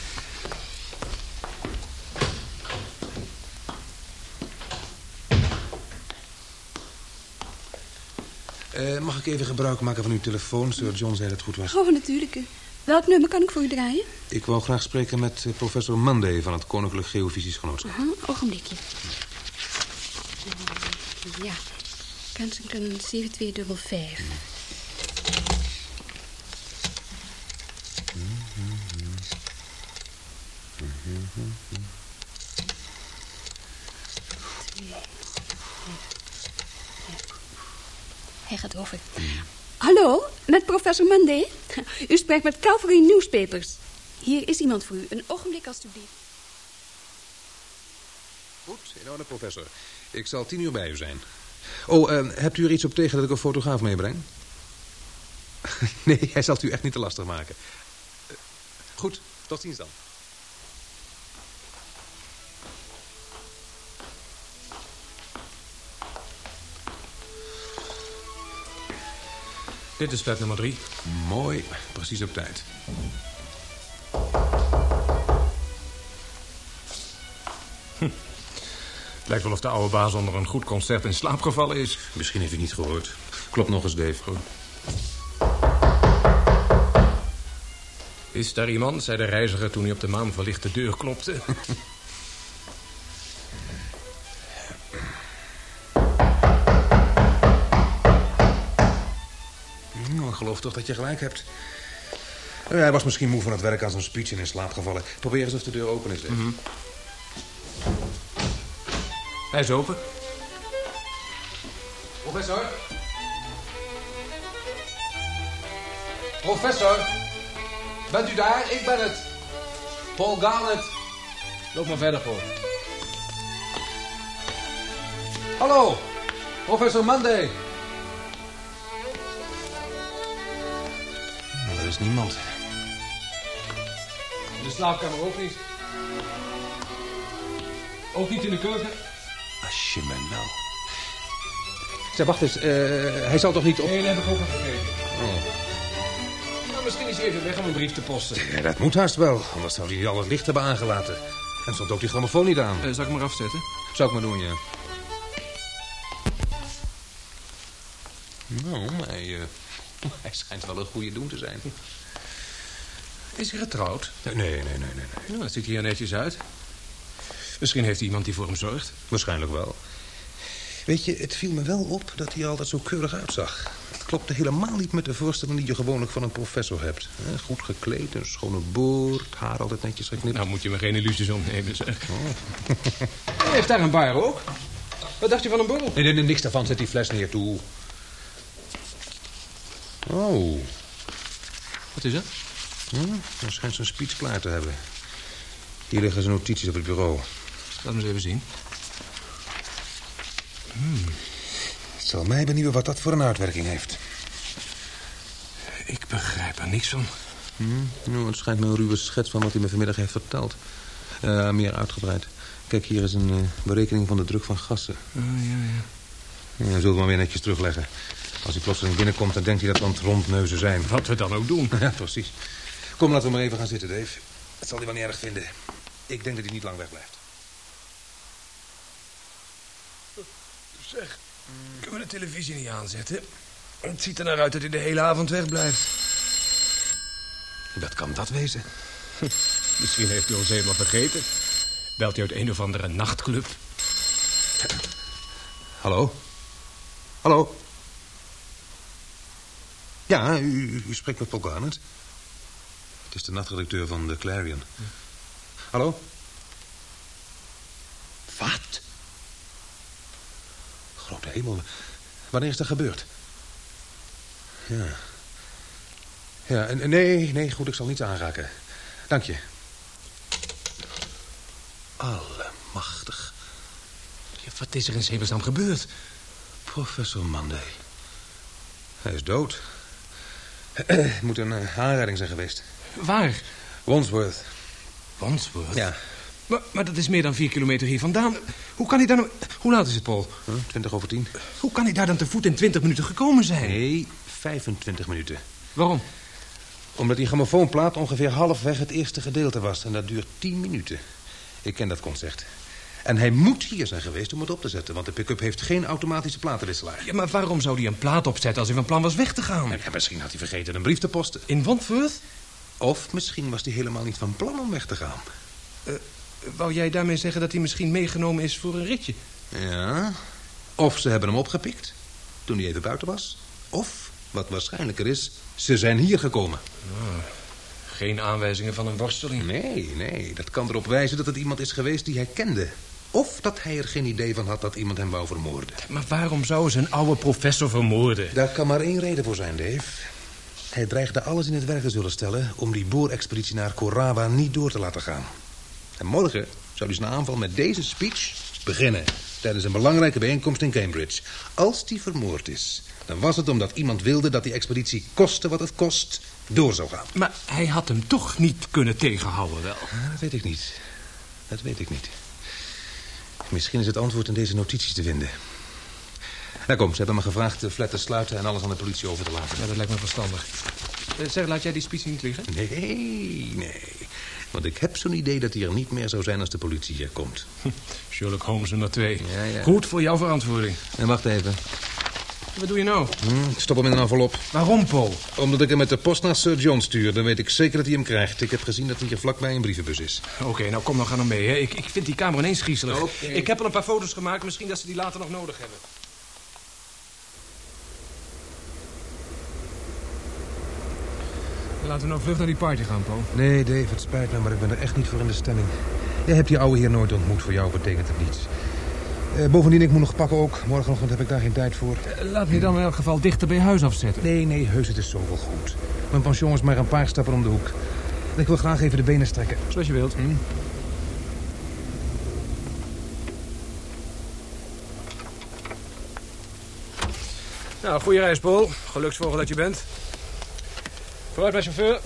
Speaker 2: Uh, mag ik even gebruik maken van uw telefoon? Sir John zei dat het goed was.
Speaker 3: Oh, natuurlijk. Welk nummer kan ik voor u draaien?
Speaker 2: Ik wou graag spreken met professor Monday van het Koninklijk Geofysisch Genootschap.
Speaker 3: Uh -huh, ogenblikje. Ja, Kensington 7255. Hij gaat over. Hallo, met professor Monday. *laughs* U spreekt met Calvary Newspapers. Hier is iemand voor u. Een ogenblik, alstublieft.
Speaker 2: Goed, in orde, professor. Ik zal tien uur bij u zijn. Oh, uh, hebt u er iets op tegen dat ik een fotograaf meebreng? *laughs* nee, hij zal het u echt niet te lastig maken. Uh, goed, tot ziens dan.
Speaker 11: Dit is flat nummer drie.
Speaker 2: Mooi, precies op tijd.
Speaker 11: Hm. Lijkt wel of de oude baas onder een goed concert in slaap gevallen is.
Speaker 2: Misschien heeft hij niet gehoord. Klopt nog eens, Dave. Goed.
Speaker 11: Is daar iemand, zei de reiziger toen hij op de maan verlichte deur klopte. *laughs*
Speaker 2: toch dat je gelijk hebt. Uh, hij was misschien moe van het werk aan zijn speech en in slaap gevallen. Probeer eens of de deur open is.
Speaker 11: Mm -hmm. Hij is open.
Speaker 2: Professor? Professor? Bent u daar? Ik ben het. Paul Garnet.
Speaker 11: Loop maar verder, voor.
Speaker 2: Hallo, professor Monday. Is niemand.
Speaker 11: In de slaapkamer ook niet. Ook niet in de keuken.
Speaker 2: Als je me nou... Zeg, wacht eens. Uh, hij zal toch niet op...
Speaker 11: Nee, daar heb ik ook al gekeken.
Speaker 2: Oh.
Speaker 11: Nou, misschien is hij even weg om een brief te posten.
Speaker 2: Ja, dat moet haast wel. Anders zou hij al het licht hebben aangelaten. En stond ook die grammofoon niet aan.
Speaker 11: Uh, zal ik maar afzetten?
Speaker 2: Zou ik maar doen, ja. Nou, hij, uh, *laughs* hij schijnt wel een goede doen te zijn.
Speaker 11: Is hij getrouwd?
Speaker 2: Nee, nee, nee, nee. nee.
Speaker 11: Nou, dat ziet hij er netjes uit. Misschien heeft hij iemand die voor hem zorgt.
Speaker 2: Waarschijnlijk wel. Weet je, het viel me wel op dat hij er altijd zo keurig uitzag. Het klopte helemaal niet met de voorstelling die je gewoonlijk van een professor hebt. Goed gekleed, een schone boord, haar altijd netjes geknipt.
Speaker 11: Nou moet je me geen illusies ontnemen, zeg. Oh. hij heeft daar een bar ook. Wat dacht je van een borrel?
Speaker 2: Nee, nee, nee, niks daarvan. Zet die fles neer toe. Oh.
Speaker 11: Wat is dat?
Speaker 2: Hm, hij schijnt zijn speech klaar te hebben. Hier liggen zijn notities op het bureau.
Speaker 11: Laat me eens even zien.
Speaker 2: Hmm. Het zal mij benieuwen wat dat voor een uitwerking heeft.
Speaker 11: Ik begrijp er niks van.
Speaker 2: Hmm. Nou, het schijnt me een ruwe schets van wat hij me vanmiddag heeft verteld. Uh, meer uitgebreid. Kijk, hier is een uh, berekening van de druk van gassen.
Speaker 11: Oh, ja, ja.
Speaker 2: Ja, zullen we maar weer netjes terugleggen. Als hij plotseling binnenkomt, dan denkt hij dat we aan het rondneuzen zijn.
Speaker 11: Wat we dan ook doen. *laughs*
Speaker 2: Ja, precies. Kom, laten we maar even gaan zitten, Dave. Dat zal hij wel niet erg vinden. Ik denk dat hij niet lang wegblijft.
Speaker 11: Zeg, kunnen we de televisie niet aanzetten? Het ziet er naar uit dat hij de hele avond wegblijft.
Speaker 2: Wat kan dat wezen? *laughs*
Speaker 11: Misschien heeft hij ons helemaal vergeten. Belt hij uit een of andere nachtclub?
Speaker 2: Hallo? Hallo? Ja, u, spreekt met Paul Garnett. Het is de nachtredacteur van de Clarion. Hallo? Wat? Grote hemel. Wanneer is dat gebeurd? Ja. Ja, en- nee, nee, goed, ik zal niets aanraken. Dank je. Allemachtig.
Speaker 11: Wat is er in hemelsnaam gebeurd?
Speaker 2: Professor Monday. Hij is dood. *clears throat* Moet een eh, aanrijding zijn geweest.
Speaker 11: Waar?
Speaker 2: Wandsworth.
Speaker 11: Wandsworth?
Speaker 2: Ja,
Speaker 11: Maar, maar dat is meer dan vier kilometer hier vandaan. Hoe kan hij daar nou... Hoe laat is het, Paul?
Speaker 2: hm, 20 over 10.
Speaker 11: Hoe kan hij daar dan te voet in 20 minuten gekomen zijn?
Speaker 2: Nee, 25 minuten.
Speaker 11: Waarom?
Speaker 2: Omdat die grammofoonplaat ongeveer halfweg het eerste gedeelte was. En dat duurt 10 minuten. Ik ken dat concert. En hij moet hier zijn geweest om het op te zetten. Want de pick-up heeft geen automatische platenwisselaar.
Speaker 11: Ja, maar waarom zou hij een plaat opzetten als hij van plan was weg te gaan?
Speaker 2: Ja, misschien had hij vergeten een brief te posten.
Speaker 11: In Wandsworth?
Speaker 2: Of misschien was hij helemaal niet van plan om weg te gaan.
Speaker 11: Wou jij daarmee zeggen dat hij misschien meegenomen is voor een ritje?
Speaker 2: Ja. Of ze hebben hem opgepikt toen hij even buiten was. Of, wat waarschijnlijker is, ze zijn hier gekomen.
Speaker 11: Geen aanwijzingen van een worsteling.
Speaker 2: Nee, nee, dat kan erop wijzen dat het iemand is geweest die hij kende. Of dat hij er geen idee van had dat iemand hem wou vermoorden.
Speaker 11: Maar waarom zou ze een oude professor vermoorden?
Speaker 2: Daar kan maar één reden voor zijn, Dave. Hij dreigde alles in het werk te zullen stellen... om die boorexpeditie naar Korawa niet door te laten gaan. En morgen zou hij zijn aanval met deze speech beginnen... tijdens een belangrijke bijeenkomst in Cambridge. Als die vermoord is, dan was het omdat iemand wilde... dat die expeditie koste wat het kost door zou gaan.
Speaker 11: Maar hij had hem toch niet kunnen tegenhouden, wel?
Speaker 2: Ah, Dat weet ik niet. Dat weet ik niet. Misschien is het antwoord in deze notities te vinden. Nou kom, ze hebben me gevraagd de flat te sluiten... en alles aan de politie over te laten.
Speaker 11: Ja, dat lijkt me verstandig. Eh, Zeg, laat jij die speech niet liggen?
Speaker 2: Nee, nee. Want ik heb zo'n idee dat hij er niet meer zou zijn als de politie hier komt.
Speaker 11: Sherlock Holmes nummer twee.
Speaker 2: Ja, ja.
Speaker 11: Goed voor jouw verantwoording.
Speaker 2: En wacht even.
Speaker 11: Wat doe je nou?
Speaker 2: Hm, ik stop hem in een envelop.
Speaker 11: Waarom, Paul?
Speaker 2: Omdat ik hem met de post naar Sir John stuur. Dan weet ik zeker dat hij hem krijgt. Ik heb gezien dat hij hier vlakbij een brievenbus is.
Speaker 11: Oké, nou kom dan ga dan mee. Hè. Ik, ik vind die kamer ineens griezelig.
Speaker 2: Oké.
Speaker 11: Ik heb al een paar foto's gemaakt. Misschien dat ze die later nog nodig hebben. Laten we nou vlug naar die party gaan, Paul.
Speaker 2: Nee, Dave, het spijt me, maar ik ben er echt niet voor in de stemming. Jij hebt die ouwe hier nooit ontmoet. Voor jou betekent het niets. Eh, bovendien, ik moet nog pakken ook. Morgenochtend heb ik daar geen tijd voor.
Speaker 11: Laat me dan in elk geval dichter bij huis afzetten.
Speaker 2: Nee, nee, heus, het is zoveel goed. Mijn pension is maar een paar stappen om de hoek. En ik wil graag even de benen strekken.
Speaker 11: Zoals je wilt. Nou, goede reis, Paul. Geluksvogel dat je bent. Vooruit, mijn chauffeur.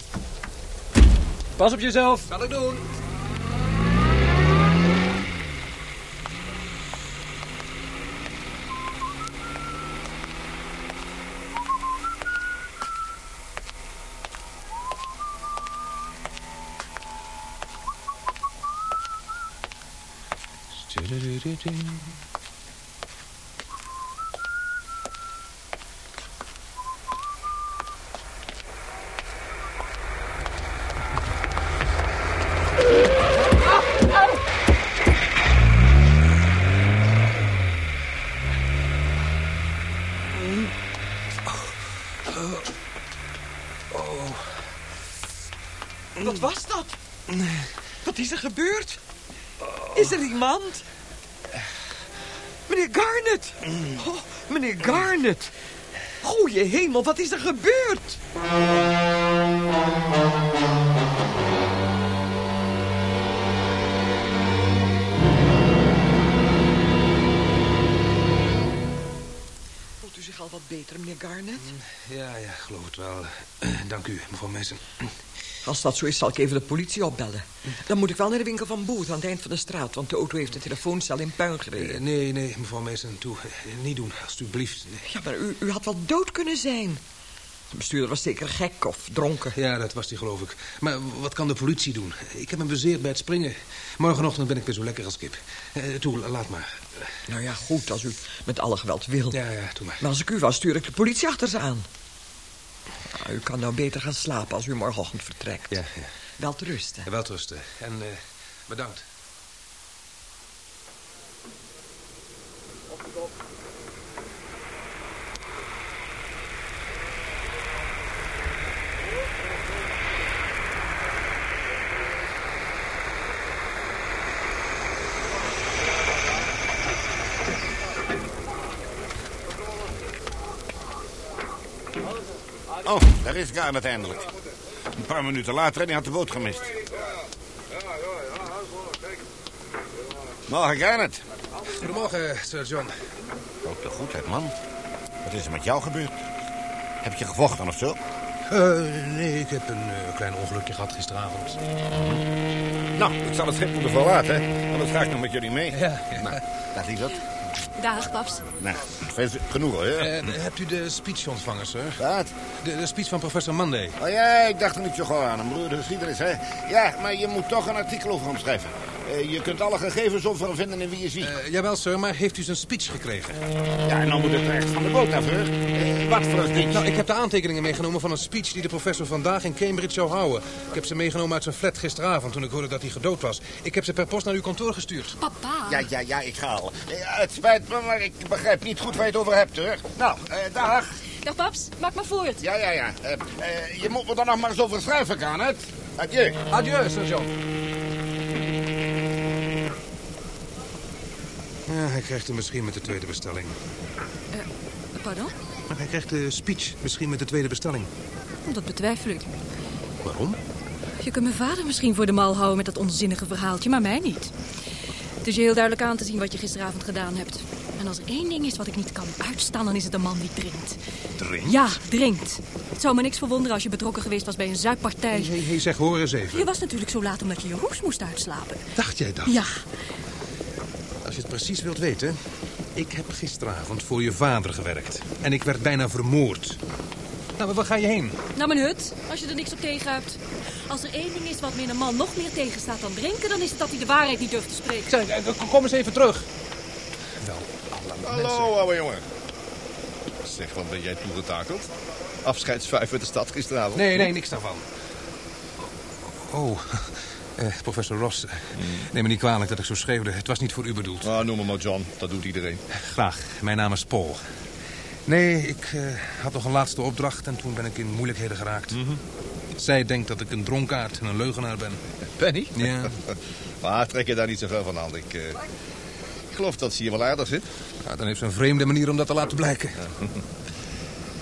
Speaker 11: Pas op jezelf.
Speaker 2: Zal ik doen.
Speaker 12: Wat was dat? Wat is er gebeurd? Is er iemand? Meneer Garnet! Oh, meneer Garnet! Goeie hemel, wat is er gebeurd? Voelt u zich al wat beter, meneer Garnet?
Speaker 2: Ja, ja, geloof het wel. *clears throat* Dank u, mevrouw Mason.
Speaker 12: Als dat zo is, zal ik even de politie opbellen. Dan moet ik wel naar de winkel van Boet aan het eind van de straat... want de auto heeft de telefooncel in puin gereden.
Speaker 2: Eh, nee, nee, mevrouw Mason, toe. Eh, Niet doen, alstublieft. Nee.
Speaker 12: Ja, maar u, u had wel dood kunnen zijn. De bestuurder was zeker gek of dronken.
Speaker 2: Ja, dat was die, geloof ik. Maar wat kan de politie doen? Ik heb hem bezeerd bij het springen. Morgenochtend ben ik weer zo lekker als kip. Eh, toe, laat maar.
Speaker 12: Nou ja, goed, als u met alle geweld wil.
Speaker 2: Ja, ja, doe maar.
Speaker 12: Maar als ik u was, stuur ik de politie achter ze aan. Nou, u kan nou beter gaan slapen als u morgenochtend vertrekt.
Speaker 2: Ja, ja.
Speaker 12: Wel te rusten.
Speaker 2: Wel rusten. En eh, bedankt.
Speaker 4: Daar is Garnet eindelijk. Een paar minuten later en hij had de boot gemist. Morgen, Garnet.
Speaker 2: Goedemorgen, Sir John.
Speaker 4: Ook de goedheid, man. Wat is er met jou gebeurd? Heb je gevochten of zo?
Speaker 2: Eh, nee, ik heb een eh, klein ongelukje gehad gisteravond.
Speaker 4: Nou, ik zal het schip moeten verlaten. Anders ga ik nog met jullie mee.
Speaker 2: Ja.
Speaker 4: Nou, dat lieverd.
Speaker 6: Dag, paps.
Speaker 4: Nou, genoeg hoor.
Speaker 2: Eh, hebt u de speech ontvangen, sir?
Speaker 4: Wat?
Speaker 2: De, de speech van professor Monday.
Speaker 4: Oh ja, ik dacht er niet zo gauw aan. Een broer de geschiedenis, hè? Ja, maar je moet toch een artikel over hem schrijven. Eh, je kunt alle gegevens over hem vinden in wie je ziet.
Speaker 2: Eh, jawel, sir, maar heeft u zijn speech gekregen?
Speaker 4: Ja, en dan moet het echt van de boot af, hè? Eh, wat voor een speech?
Speaker 2: Nou, ik heb de aantekeningen meegenomen van een speech die de professor vandaag in Cambridge zou houden. Ik heb ze meegenomen uit zijn flat gisteravond toen ik hoorde dat hij gedood was. Ik heb ze per post naar uw kantoor gestuurd.
Speaker 6: Papa.
Speaker 4: Ja, ja, ja, ik ga al. Eh, het spijt me, maar ik begrijp niet goed waar je het over hebt, hoor. Nou, eh, dag.
Speaker 6: Dag, paps. Maak maar voort.
Speaker 4: Ja, ja, ja. Eh, eh, je moet me dan nog maar eens over schrijven, kan het? Adieu.
Speaker 2: Adieu, Sir Ja, hij krijgt hem misschien met de tweede bestelling.
Speaker 6: Pardon?
Speaker 2: Maar hij krijgt de speech misschien met de tweede bestelling.
Speaker 6: Dat betwijfel ik.
Speaker 2: Waarom?
Speaker 6: Je kunt mijn vader misschien voor de mal houden met dat onzinnige verhaaltje, maar mij niet. Het is je heel duidelijk aan te zien wat je gisteravond gedaan hebt. En als er één ding is wat ik niet kan uitstaan, dan is het een man die drinkt.
Speaker 2: Drinkt?
Speaker 6: Ja, drinkt. Het zou me niks verwonderen als je betrokken geweest was bij een zuippartij.
Speaker 2: Hé, hey, hey, zeg, hoor eens even.
Speaker 6: Je was natuurlijk zo laat omdat je je roes moest uitslapen.
Speaker 2: Dacht jij dat?
Speaker 6: Ja,
Speaker 2: het precies wilt weten... Ik heb gisteravond voor je vader gewerkt. En ik werd bijna vermoord. Nou, maar waar ga je heen?
Speaker 6: naar mijn hut, als je er niks op tegen hebt. Als er één ding is wat me een man nog meer tegenstaat dan drinken... dan is het dat hij de waarheid niet durft te spreken.
Speaker 2: Zeg, eh, kom eens even terug. Wel, alle
Speaker 13: Hallo, ouwe jongen. Zeg, wat ben jij toegetakeld? Afscheidsvijf uit de stad gisteravond.
Speaker 2: Nee, nee, niks daarvan. Oh, eh, professor Ross. eh, Neem me niet kwalijk dat ik zo schreeuwde. Het was niet voor u bedoeld.
Speaker 13: Ah, noem me maar John, dat doet iedereen.
Speaker 2: Graag, mijn naam is Paul. Nee, ik eh, had nog een laatste opdracht en toen ben ik in moeilijkheden geraakt. Zij denkt dat ik een dronkaard en een leugenaar ben.
Speaker 13: Penny?
Speaker 2: Ja. *laughs*
Speaker 13: maar trek je daar niet zoveel van aan. Ik, eh, ik geloof dat ze hier wel aardig zit.
Speaker 2: Ja, dan heeft ze een vreemde manier om dat te laten blijken. *laughs*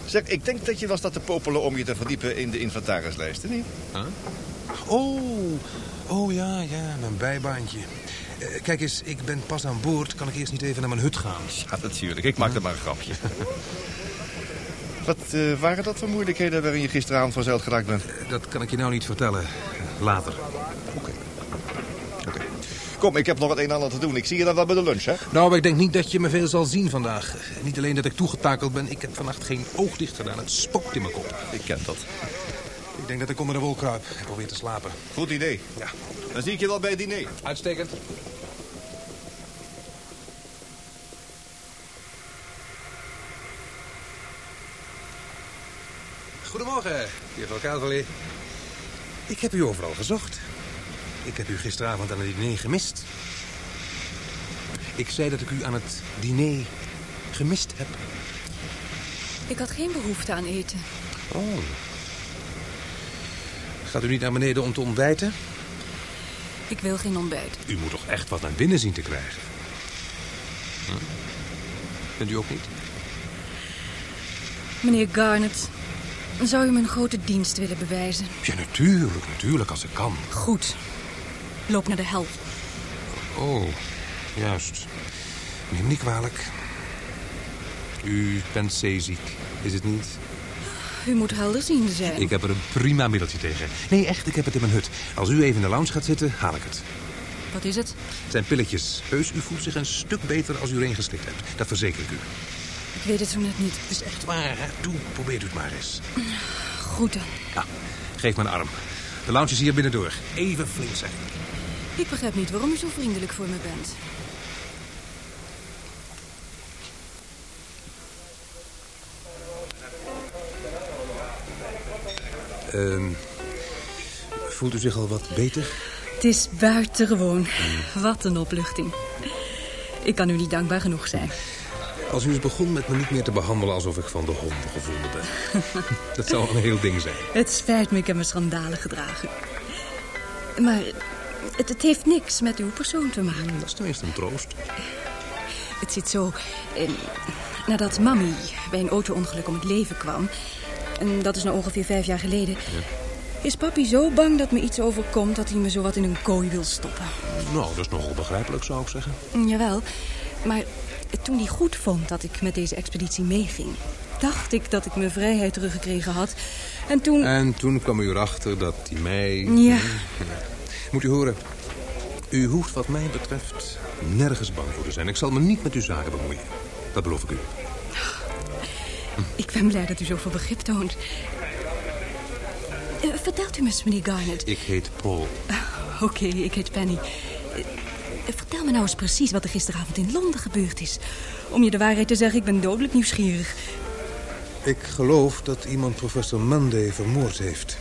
Speaker 13: Zeg, ik denk dat je was dat te popelen om je te verdiepen in de inventarislijsten, niet?
Speaker 2: Oh, oh ja, ja, mijn bijbaantje. Eh, kijk eens, ik ben pas aan boord. Kan ik eerst niet even naar mijn hut gaan?
Speaker 13: Ja, natuurlijk. Ik maakte maar een grapje. *laughs* Wat eh, waren dat voor moeilijkheden waarin je gisteravond verzeild geraakt bent?
Speaker 2: Eh, Dat kan ik je nou niet vertellen. Later.
Speaker 13: Oké. Kom, ik heb nog het een en ander te doen. Ik zie je dan wel bij de lunch, hè?
Speaker 2: Nou, maar ik denk niet dat je me veel zal zien vandaag. Niet alleen dat ik toegetakeld ben, ik heb vannacht geen oog dicht gedaan. Het spookt in mijn kop.
Speaker 13: Ik ken dat.
Speaker 2: Ik denk dat ik onder de wol kruip en probeer te slapen.
Speaker 13: Goed idee.
Speaker 2: Ja.
Speaker 13: Dan zie ik je wel bij het diner.
Speaker 2: Uitstekend. Goedemorgen, juffrouw Calverley. Ik heb u overal gezocht. Ik heb u gisteravond aan het diner gemist. Ik zei dat ik u aan het diner gemist heb.
Speaker 6: Ik had geen behoefte aan eten.
Speaker 2: Oh. Gaat u niet naar beneden om te ontbijten?
Speaker 6: Ik wil geen ontbijt.
Speaker 2: U moet toch echt wat naar binnen zien te krijgen? Hm? Vindt u ook niet?
Speaker 6: Meneer Garnet, zou u me een grote dienst willen bewijzen?
Speaker 2: Ja, natuurlijk, natuurlijk, als ik kan.
Speaker 6: Goed. Loop naar de hel.
Speaker 2: Oh, juist. Neem me niet kwalijk. U bent zeeziek, is het niet?
Speaker 6: U moet helderziende zijn.
Speaker 2: Ik heb er een prima middeltje tegen. Nee, echt, ik heb het in mijn hut. Als u even in de lounge gaat zitten, haal ik het.
Speaker 6: Wat is het?
Speaker 2: Het zijn pilletjes. Heus, u voelt zich een stuk beter als u er een geslikt hebt. Dat verzeker ik u.
Speaker 6: Ik weet het zo net niet.
Speaker 2: Het is echt waar, hè? Doe, probeert u het maar eens.
Speaker 6: Goed dan.
Speaker 2: Ja, geef me een arm. De lounge is hier binnendoor. Even flink zijn.
Speaker 6: Ik begrijp niet waarom u zo vriendelijk voor me bent.
Speaker 2: Ehm, voelt u zich al wat beter?
Speaker 6: Het is buitengewoon. Wat een opluchting. Ik kan u niet dankbaar genoeg zijn.
Speaker 2: Als u eens begon met me niet meer te behandelen alsof ik van de honden gevonden ben. *laughs* Dat zou een heel ding zijn.
Speaker 6: Het spijt me, ik heb me schandalen gedragen. Maar het, het heeft niks met uw persoon te maken.
Speaker 2: Dat is tenminste een troost.
Speaker 6: Het zit zo... eh, nadat Mammy bij een auto-ongeluk om het leven kwam... en dat is nou ongeveer vijf jaar geleden... is papi zo bang dat me iets overkomt dat hij me zo wat in een kooi wil stoppen.
Speaker 2: Nou, dat is nogal begrijpelijk, zou ik zeggen.
Speaker 6: Jawel, maar toen hij goed vond dat ik met deze expeditie meeging... dacht ik dat ik mijn vrijheid teruggekregen had. En toen...
Speaker 2: En toen kwam u erachter dat hij mij...
Speaker 6: Ja.
Speaker 2: Moet u horen, u hoeft wat mij betreft nergens bang voor te zijn. Ik zal me niet met uw zaken bemoeien. Dat beloof ik u.
Speaker 6: Ik ben blij dat u zoveel begrip toont. Eh, vertelt u me eens, meneer Garnet.
Speaker 2: Ik heet Paul.
Speaker 6: Oké, ik heet Penny. Eh, vertel me nou eens precies wat er gisteravond in Londen gebeurd is. Om je de waarheid te zeggen, ik ben dodelijk nieuwsgierig.
Speaker 2: Ik geloof dat iemand professor Monday vermoord heeft.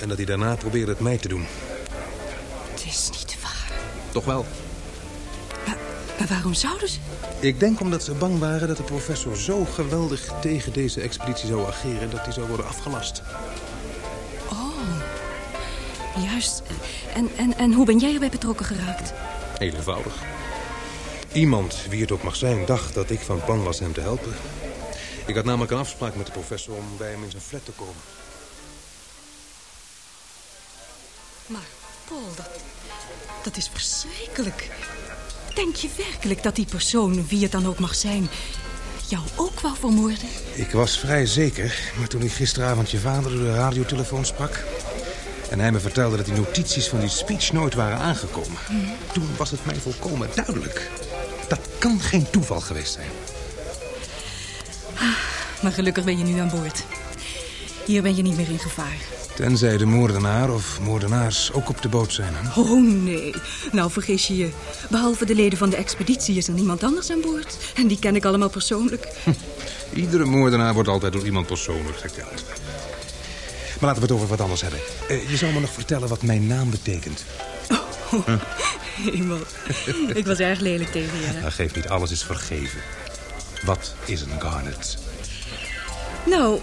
Speaker 2: En dat hij daarna probeerde het mij te doen.
Speaker 6: Het is niet waar.
Speaker 2: Toch wel.
Speaker 6: Maar waarom zouden ze?
Speaker 2: Ik denk omdat ze bang waren dat de professor zo geweldig tegen deze expeditie zou ageren... dat hij zou worden afgelast.
Speaker 6: Oh, juist. En, en, en hoe ben jij erbij betrokken geraakt?
Speaker 2: Heel eenvoudig. Iemand, wie het ook mag zijn, dacht dat ik van plan was hem te helpen. Ik had namelijk een afspraak met de professor om bij hem in zijn flat te komen.
Speaker 6: Maar, Paul, dat, dat is verschrikkelijk. Denk je werkelijk dat die persoon, wie het dan ook mag zijn... jou ook wou vermoorden?
Speaker 2: Ik was vrij zeker, maar toen ik gisteravond je vader door de radiotelefoon sprak... en hij me vertelde dat die notities van die speech nooit waren aangekomen... toen was het mij volkomen duidelijk. Dat kan geen toeval geweest zijn.
Speaker 6: Maar gelukkig ben je nu aan boord. Hier ben je niet meer in gevaar.
Speaker 2: Tenzij de moordenaar of moordenaars ook op de boot zijn. Hè?
Speaker 6: Oh, nee. Nou, vergis je je. Behalve de leden van de expeditie is er niemand anders aan boord. En die ken ik allemaal persoonlijk.
Speaker 2: Iedere moordenaar wordt altijd door iemand persoonlijk gekend. Maar laten we het over wat anders hebben. Uh, je zou me nog vertellen wat mijn naam betekent.
Speaker 6: Oh, hemel. ik was erg lelijk tegen je.
Speaker 2: Dat geeft niet, alles is vergeven. Wat is een garnet?
Speaker 6: Nou,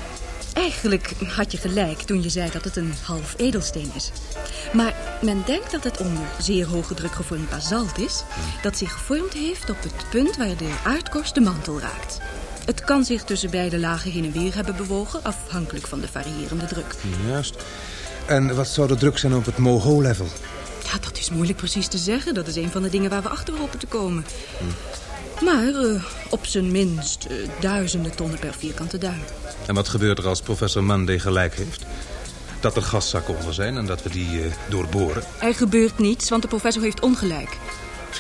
Speaker 6: eigenlijk had je gelijk toen je zei dat het een half edelsteen is. Maar men denkt dat het onder zeer hoge druk gevormd basalt is... dat zich gevormd heeft op het punt waar de aardkorst de mantel raakt. Het kan zich tussen beide lagen heen en weer hebben bewogen... afhankelijk van de variërende druk.
Speaker 2: Juist. En wat zou de druk zijn op het moho-level?
Speaker 6: Ja, dat is moeilijk precies te zeggen. Dat is een van de dingen waar we achter hopen te komen. Maar uh, op zijn minst uh, duizenden tonnen per vierkante duim.
Speaker 2: En wat gebeurt er als professor Monday gelijk heeft? Dat er gaszakken onder zijn en dat we die uh, doorboren?
Speaker 6: Er gebeurt niets, want de professor heeft ongelijk.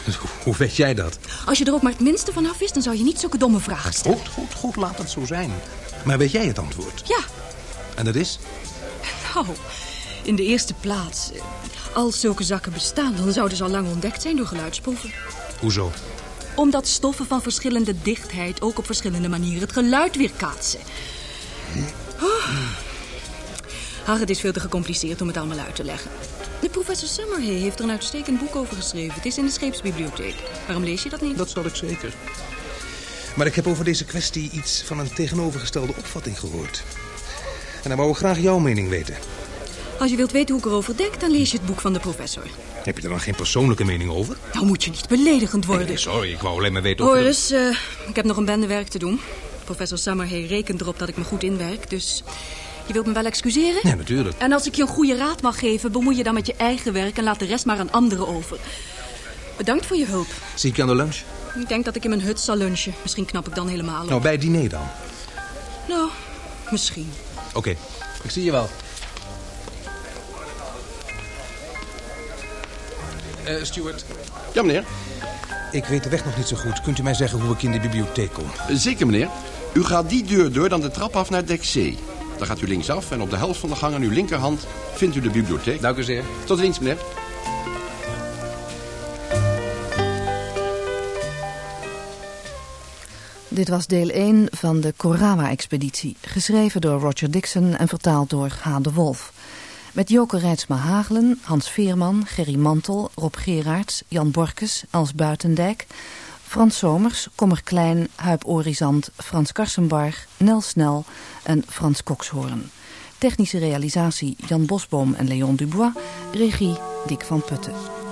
Speaker 6: *laughs*
Speaker 2: Hoe weet jij dat?
Speaker 6: Als je er ook maar het minste van af wist, dan zou je niet zulke domme vragen stellen.
Speaker 2: Goed, goed, goed, laat het zo zijn. Maar weet jij het antwoord?
Speaker 6: Ja.
Speaker 2: En dat is?
Speaker 6: Nou, in de eerste plaats... Als zulke zakken bestaan, dan zouden ze al lang ontdekt zijn door geluidsproeven.
Speaker 2: Hoezo?
Speaker 6: Omdat stoffen van verschillende dichtheid ook op verschillende manieren het geluid weerkaatsen. Oh. Ach, het is veel te gecompliceerd om het allemaal uit te leggen. De professor Summerhay heeft er een uitstekend boek over geschreven. Het is in de scheepsbibliotheek. Waarom lees je dat niet?
Speaker 2: Dat zal ik zeker. Maar ik heb over deze kwestie iets van een tegenovergestelde opvatting gehoord. En dan wou ik graag jouw mening weten.
Speaker 6: Als je wilt weten hoe ik erover denk, dan lees je het boek van de professor.
Speaker 2: Heb je er dan geen persoonlijke mening over?
Speaker 6: Nou moet je niet beledigend worden.
Speaker 2: Nee, sorry, ik wou alleen maar weten
Speaker 6: of... Horace, je... uh, ik heb nog een bende werk te doen. Professor Summerhay rekent erop dat ik me goed inwerk, dus... Je wilt me wel excuseren?
Speaker 2: Ja, natuurlijk.
Speaker 6: En als ik je een goede raad mag geven, bemoei je dan met je eigen werk... en laat de rest maar aan anderen over. Bedankt voor je hulp.
Speaker 2: Zie ik je aan de lunch?
Speaker 6: Ik denk dat ik in mijn hut zal lunchen. Misschien knap ik dan helemaal op.
Speaker 2: Nou, bij het diner dan?
Speaker 6: Nou, misschien.
Speaker 2: Oké, okay. ik zie je wel. Uh, Stuart.
Speaker 13: Ja, meneer.
Speaker 2: Ik weet de weg nog niet zo goed. Kunt u mij zeggen hoe ik in de bibliotheek kom?
Speaker 13: Zeker, meneer. U gaat die deur door, dan de trap af naar dek C. Dan gaat u linksaf en op de helft van de gang aan uw linkerhand vindt u de bibliotheek.
Speaker 2: Dank u zeer.
Speaker 13: Tot ziens, meneer.
Speaker 14: Dit was deel 1 van de Korawa-expeditie, geschreven door Roger Dixon en vertaald door H. de Wolf. Met Joke Rijtsma Hagelen, Hans Veerman, Gerry Mantel, Rob Geraerts, Jan Borkes, Els Buitendijk, Frans Somers, Kommer Klein, Huip Orizant, Frans Karsenbarg, Nel Snel en Frans Kokshoorn. Technische realisatie Jan Bosboom en Leon Dubois, regie Dick van Putten.